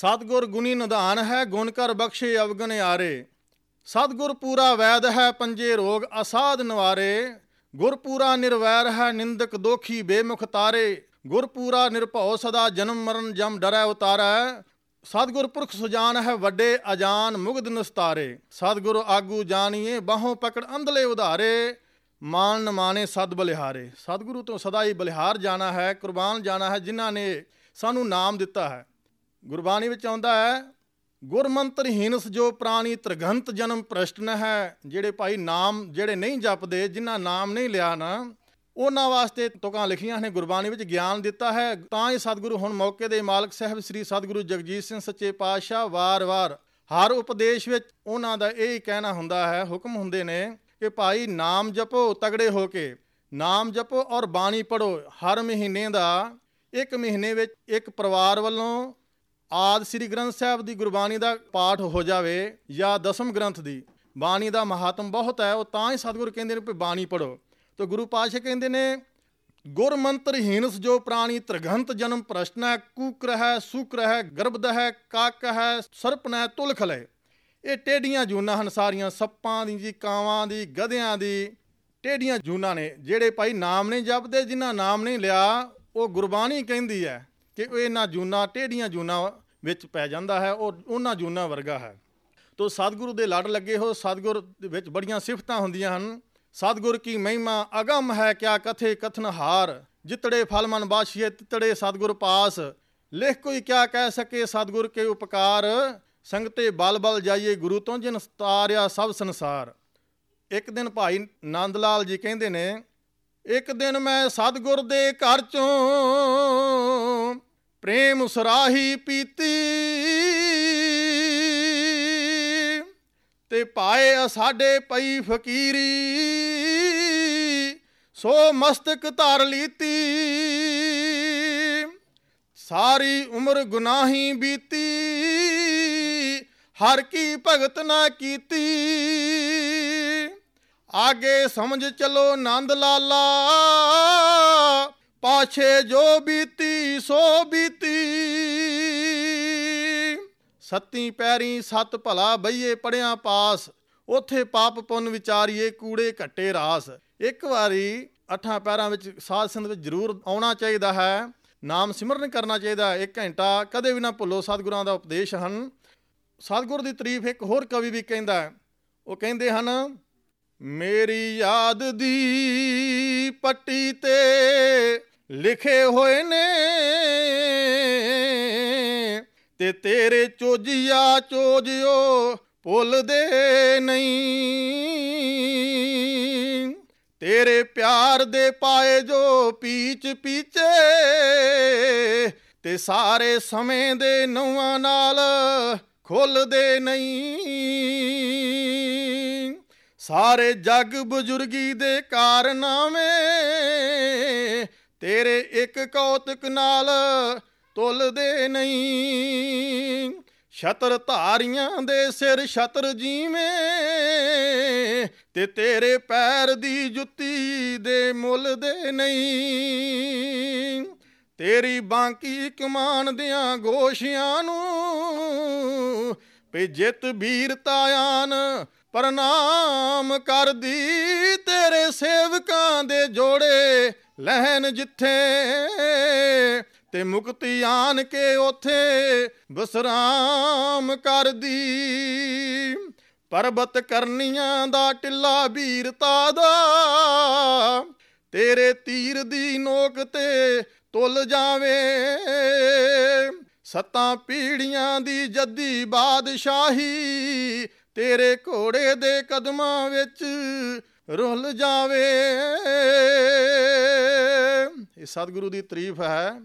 ਸਤਗੁਰ ਗੁਣੀ ਨਿਧਾਨ ਹੈ, ਗੁਣ ਕਰ ਬਖਸ਼ੇ ਅਵਗਨ ਆਰੇ ਸਤਗੁਰ ਪੂਰਾ ਵੈਦ ਹੈ, ਪੰਜੇ ਰੋਗ ਅਸਾਧ ਨਿਵਾਰੇ। ਗੁਰ ਪੂਰਾ ਨਿਰਵੈਰ ਹੈ, ਨਿੰਦਕ ਦੋਖੀ ਬੇਮੁਖ ਤਾਰੇ। ਗੁਰ ਪੂਰਾ ਨਿਰਭਉ ਸਦਾ ਜਨਮ ਮਰਨ ਜਮ ਡਰੈ ਉਤਾਰੈ। ਸਤਗੁਰ ਪੁਰਖ ਸੁਜਾਨ ਹੈ, ਵੱਡੇ ਅਜਾਨ ਮੁਗਧ ਨਸਤਾਰੇ। ਸਤਗੁਰ ਆਗੂ ਜਾਣੀਏ, ਬਾਹੋਂ ਪਕੜ ਅੰਧਲੇ ਉਧਾਰੇ। ਮਾਨ ਨ ਸਦ ਬਲਿਹਾਰੇ। ਸਤਗੁਰੂ ਤੋਂ ਸਦਾ ਹੀ ਬਲਿਹਾਰ ਜਾਣਾ ਹੈ, ਕੁਰਬਾਨ ਜਾਣਾ ਹੈ, ਜਿਨ੍ਹਾਂ ਨੇ ਸਾਨੂੰ ਨਾਮ ਦਿੱਤਾ ਹੈ। ਗੁਰਬਾਣੀ ਵਿੱਚ ਆਉਂਦਾ ਹੈ ਗੁਰਮੰਤਰ ਹੀਨਸ ਜੋ ਪ੍ਰਾਣੀ ਤ੍ਰਿਗੰਤ ਜਨਮ ਪ੍ਰਸ਼ਟਨ ਹੈ ਜਿਹੜੇ ਭਾਈ ਨਾਮ ਜਿਹੜੇ ਨਹੀਂ ਜਪਦੇ, ਜਿਨ੍ਹਾਂ ਨਾਮ ਨਹੀਂ ਲਿਆ ਨਾ, ਉਹਨਾਂ ਵਾਸਤੇ ਤੁਕਾਂ ਲਿਖੀਆਂ ਨੇ, ਗੁਰਬਾਣੀ ਵਿੱਚ ਗਿਆਨ ਦਿੱਤਾ ਹੈ। ਤਾਂ ਹੀ ਸਤਿਗੁਰੂ ਹੁਣ ਮੌਕੇ ਦੇ ਮਾਲਕ ਸਾਹਿਬ ਸ੍ਰੀ ਸਤਿਗੁਰੂ ਜਗਜੀਤ ਸਿੰਘ ਸੱਚੇ ਪਾਤਸ਼ਾਹ ਵਾਰ-ਵਾਰ ਹਰ ਉਪਦੇਸ਼ ਵਿੱਚ ਉਹਨਾਂ ਦਾ ਇਹ ਹੀ ਕਹਿਣਾ ਹੁੰਦਾ ਹੈ, ਹੁਕਮ ਹੁੰਦੇ ਨੇ ਕਿ ਭਾਈ ਨਾਮ ਜਪੋ, ਤਗੜੇ ਹੋ ਕੇ, ਨਾਮ ਜਪੋ ਔਰ ਬਾਣੀ ਪੜੋ ਹਰ ਮਹੀਨੇ ਦਾ ਇੱਕ ਮਹੀਨੇ ਵਿੱਚ ਇੱਕ ਪਰਿਵਾਰ ਵੱਲੋਂ ਆਦ ਸ੍ਰੀ ਗ੍ਰੰਥ ਸਾਹਿਬ ਦੀ ਗੁਰਬਾਣੀ ਦਾ ਪਾਠ ਹੋ ਜਾਵੇ ਜਾਂ ਦਸਮ ਗ੍ਰੰਥ ਦੀ ਬਾਣੀ ਦਾ ਮਹਾਤਮ ਬਹੁਤ ਹੈ, ਉਹ ਤਾਂ ਹੀ ਸਤਿਗੁਰ ਕਹਿੰਦੇ ਨੇ ਕਿ ਬਾਣੀ ਪੜੋ ਤਾਂ ਗੁਰੂ ਪਾਤਸ਼ਾਹ ਕਹਿੰਦੇ ਨੇ, ਗੁਰ ਹੀਨਸ ਜੋ ਪ੍ਰਾਣੀ ਤ੍ਰਿਗੰਤ ਜਨਮ ਪ੍ਰਸ਼ਨਾ ਕੂਕਰ ਹੈ ਸੁਕਰ ਹੈ ਗਰਭਦ ਹੈ ਕਾਕ ਹੈ ਸਰਪਨ ਹੈ ਤੁਲਖਲ ਹੈ ਇਹ ਟੇਡੀਆਂ ਜੂਨਾਂ ਹਨ ਸਾਰੀਆਂ, ਸੱਪਾਂ ਦੀ ਜੀ ਕਾਵਾਂ ਦੀ, ਗਧਿਆਂ ਦੀ। ਟੇਡੀਆਂ ਜੂਨਾਂ ਨੇ, ਜਿਹੜੇ ਭਾਈ ਨਾਮ ਨਹੀਂ ਜਪਦੇ, ਜਿਨ੍ਹਾਂ ਨਾਮ ਨਹੀਂ ਲਿਆ, ਉਹ ਗੁਰਬਾਣੀ ਕਹਿੰਦੀ ਹੈ। ਕਿ ਇਹਨਾਂ ਜੂਨਾਂ, ਟੇਢੀਆਂ ਜੂਨਾਂ ਵਿੱਚ ਪੈ ਜਾਂਦਾ ਹੈ, ਉਹ ਉਹਨਾਂ ਜੂਨਾਂ ਵਰਗਾ ਹੈ। ਤੋ ਸਤਿਗੁਰੂ ਦੇ ਲੜ ਲੱਗੇ ਹੋ ਸਤਿਗੁਰ ਵਿੱਚ ਬੜੀਆਂ ਸਿਫਤਾਂ ਹੁੰਦੀਆਂ ਹਨ। ਸਤਿਗੁਰ ਕੀ ਮਹਿਮਾ ਅਗਮ ਹੈ, ਕਿਆ ਕਥੇ ਕਥਨ ਹਾਰ। ਜਿਤੜੇ ਫਲ ਮਨ ਬਾਸ਼ੀਏ ਤਿਤੜੇ ਸਤਿਗੁਰ ਪਾਸ। ਲਿਖ ਕੋਈ ਕਿਆ ਕਹਿ ਸਕੇ ਸਤਿਗੁਰ ਕੇ ਉਪਕਾਰ। ਸੰਗਤੇ ਬਲ ਬਲ ਜਾਈਏ ਗੁਰੂ ਤੋਂ ਜਿਨ ਸਤਾਰਿਆ ਸਭ ਸੰਸਾਰ। ਇੱਕ ਦਿਨ ਭਾਈ ਨੰਦ ਲਾਲ ਜੀ ਕਹਿੰਦੇ ਨੇ, ਇੱਕ ਦਿਨ ਮੈਂ ਸਤਿਗੁਰ ਦੇ ਘਰ ਚੋਂ ਪ੍ਰੇਮ ਸਰਾਹੀ ਪੀਤੀ ਤੇ ਪਾਏ ਸਾਡੇ ਪਈ ਫਕੀਰੀ, ਸੋ ਮਸਤਕ ਧਾਰ ਲੀਤੀ। ਸਾਰੀ ਉਮਰ ਗੁਨਾਹੀ ਬੀਤੀ, ਹਰ ਕੀ ਭਗਤ ਨਾ ਕੀਤੀ। ਆਗੇ ਸਮਝ ਚਲੋ ਨੰਦ ਲਾਲਾ ਪਾਛੇ ਜੋ ਬੀਤੀ, ਸੋ ਬੀਤੀ। ਸੱਤੀ ਪੈਰੀ ਸੱਤ ਭਲਾ ਬਈਏ ਪੜਿਆ ਪਾਸ, ਉਥੇ ਪਾਪ ਪੁੰਨ ਵਿਚਾਰੀਏ ਕੂੜੇ ਘੱਟੇ ਰਾਸ। ਇੱਕ ਵਾਰੀ ਅਠਾਂ ਪੈਰਾਂ ਵਿੱਚ ਸਾਧ ਸੰਗਤ ਵਿੱਚ ਜ਼ਰੂਰ ਆਉਣਾ ਚਾਹੀਦਾ ਹੈ, ਨਾਮ ਸਿਮਰਨ ਕਰਨਾ ਚਾਹੀਦਾ ਇੱਕ ਘੰਟਾ ਕਦੇ ਵੀ ਨਾ ਭੁੱਲੋ, ਸਤਿਗੁਰਾਂ ਦਾ ਉਪਦੇਸ਼ ਹਨ। ਸਤਿਗੁਰ ਦੀ ਤਾਰੀਫ ਇੱਕ ਹੋਰ ਕਵੀ ਵੀ ਕਹਿੰਦਾ ਉਹ ਕਹਿੰਦੇ ਹਨ, ਮੇਰੀ ਯਾਦ ਦੀ ਪੱਟੀ ਤੇ ਲਿਖੇ ਹੋਏ ਨੇ ਤੇ ਤੇਰੇ ਚੋਜੀਆ ਚੋਜਿਓ ਭੁੱਲਦੇ ਨਹੀਂ। ਤੇਰੇ ਪਿਆਰ ਦੇ ਪਾਏ ਜੋ ਪੀਚ ਪੀਚੇ ਤੇ ਸਾਰੇ ਸਮੇਂ ਦੇ ਨਵਾਂ ਨਾਲ ਖੁੱਲਦੇ ਨਹੀਂ। ਸਾਰੇ ਜੱਗ ਬਜ਼ੁਰਗੀ ਦੇ ਕਾਰਨਾਮੇ ਤੇਰੇ ਇੱਕ ਕੌਤਕ ਨਾਲ ਤੁਲਦੇ ਨਹੀਂ। ਛਤਰ ਧਾਰੀਆਂ ਦੇ ਸਿਰ ਛਤਰ ਜੀਵੇਂ ਤੇ ਤੇਰੇ ਪੈਰ ਦੀ ਜੁੱਤੀ ਦੇ ਮੁੱਲ ਦੇ ਨਹੀਂ। ਤੇਰੀ ਬਾਂਕੀ ਕਮਾਨ ਦਿਆਂ ਗੋਸ਼ਿਆਂ ਨੂੰ ਪੇ ਜਿੱਤ ਵੀਰਤਾ ਪ੍ਰਣਾਮ ਕਰਦੀ। ਤੇਰੇ ਸੇਵਕਾਂ ਦੇ ਜੋੜੇ ਲਹਿਨ ਜਿੱਥੇ ਤੇ ਮੁਕਤੀ ਆਣ ਕੇ ਉਥੇ ਬਸਰਾਮ ਕਰਦੀ। ਪਰਬਤ ਕਰਨੀਆਂ ਦਾ ਟਿੱਲਾ ਵੀਰਤਾ ਦਾ ਤੇਰੇ ਤੀਰ ਦੀ ਨੋਕ ਤੇ ਤੁਲ ਜਾਵੇ। ਸੱਤਾਂ ਪੀੜੀਆਂ ਦੀ ਜੱਦੀ ਬਾਦਸ਼ਾਹੀ ਤੇਰੇ ਘੋੜੇ ਦੇ ਕਦਮਾਂ ਵਿੱਚ ਰੁੱਲ ਜਾਵੇ। ਇਹ ਸਤਿਗੁਰੂ ਦੀ ਤਾਰੀਫ ਹੈ।